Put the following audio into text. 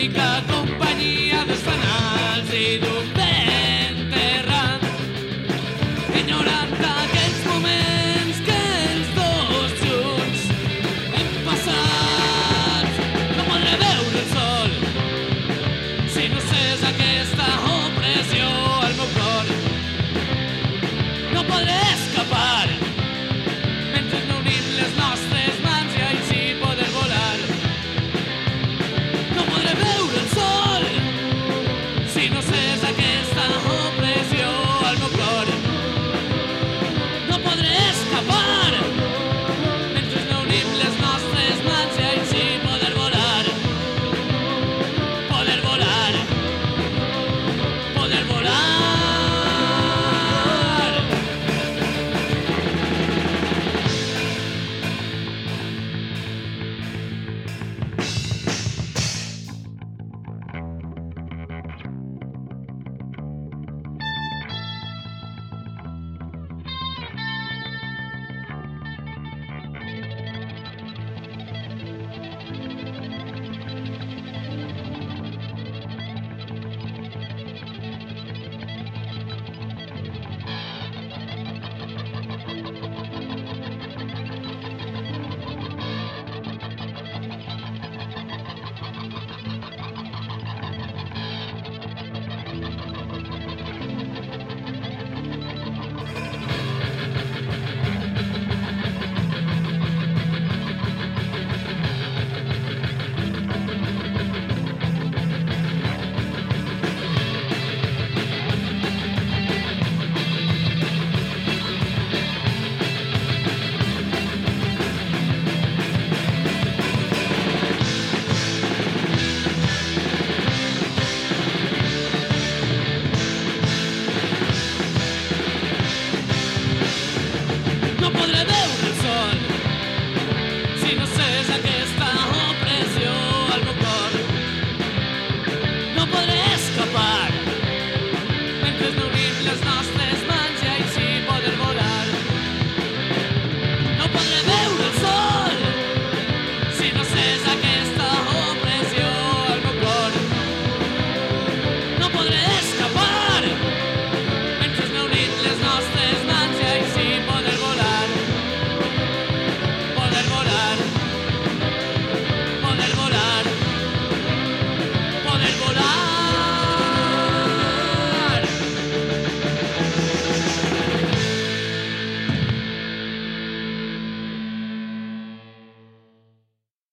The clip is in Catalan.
l'única companyia dels fanals i d'un vent errant, ignorant que